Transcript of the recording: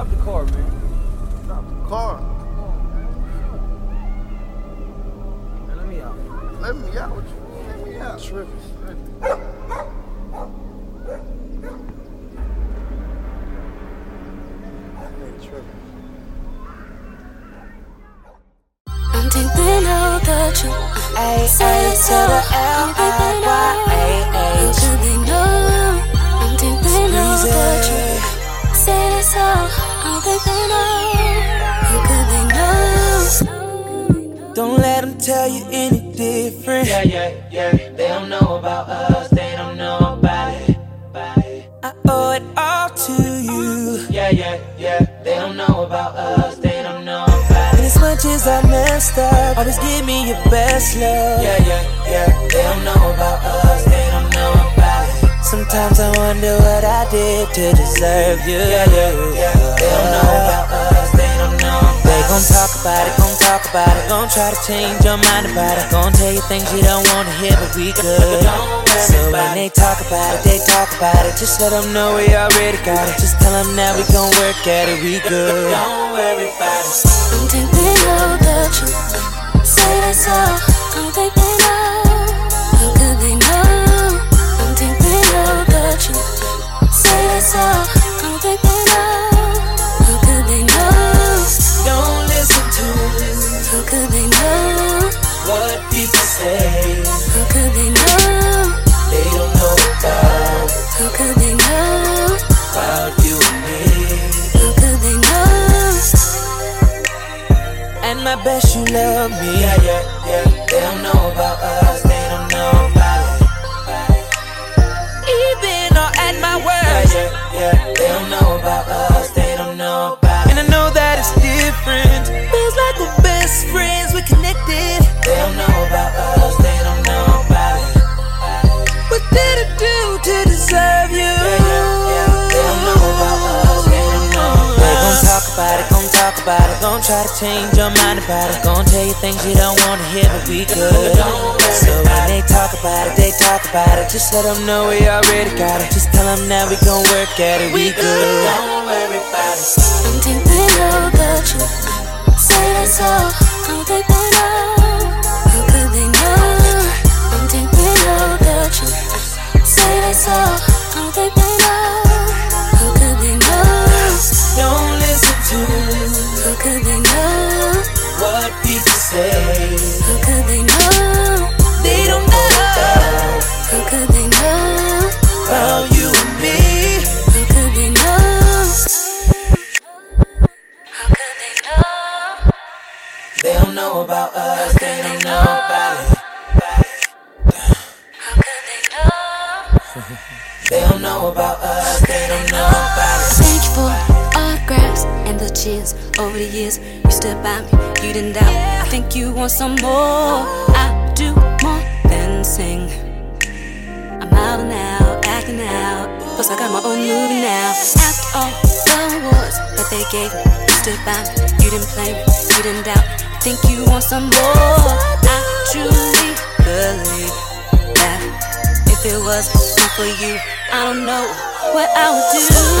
Stop the car, man. Stop the car. Let me out. Let me out. Tripping. I'm deep the truth. I, I, to the L. Don't think they know. How could they know? Don't let them tell you any different. Yeah, yeah, yeah. They don't know about us, they don't know about it. I owe it all to you. Yeah, yeah, yeah. They don't know about us, they don't know about And it. as much as I messed up, always give me your best love. Yeah, yeah, yeah. They don't know about us, they Sometimes I wonder what I did to deserve you. Yeah, yeah, yeah. They don't know about us, they don't know about They gon' talk about it, gon' talk about it, gon' try to change your mind about it, gon' tell you things you don't wanna hear, but we good. So when they talk about it, they talk about it. Just let them know we already got it. Just tell them that we gon' work at it, we good. Don't worry about it. Don't think they know the truth. Say that's all. Don't think they know. I bet you love me. Yeah, yeah, yeah. They don't know about us, they don't know about it. Even or at my worst. yeah, yeah. yeah. They don't know about us, they don't know about it. And. I know that it's different. Feels like we're best friends, we're connected. They don't know about us, they don't know about it. What did I do to deserve you? Talk about it, gon' try to change your mind about it, gon' tell you things you don't wanna hear, but we good. So when they talk about it, they talk about it. Just let them know we already got it. Just tell them that we gon' work at it, we good. Don't worry about it. Don't think they know the truth. Say that's all. Don't think they what people say. How could they know? They don't know How could they know? about you and me. How could they know? How could they know? They don't know about us, they don't know about it. They don't know about us, and the cheers over the years. You stood by me, you didn't doubt. I think you want some more. I do more than sing. I'm out and out, acting out. Plus, I got my own movie now. After all the awards that they gave me, you stood by me, you didn't play me, you didn't doubt. I think you want some more. I truly believe that if it was not for you, I don't know what I would do.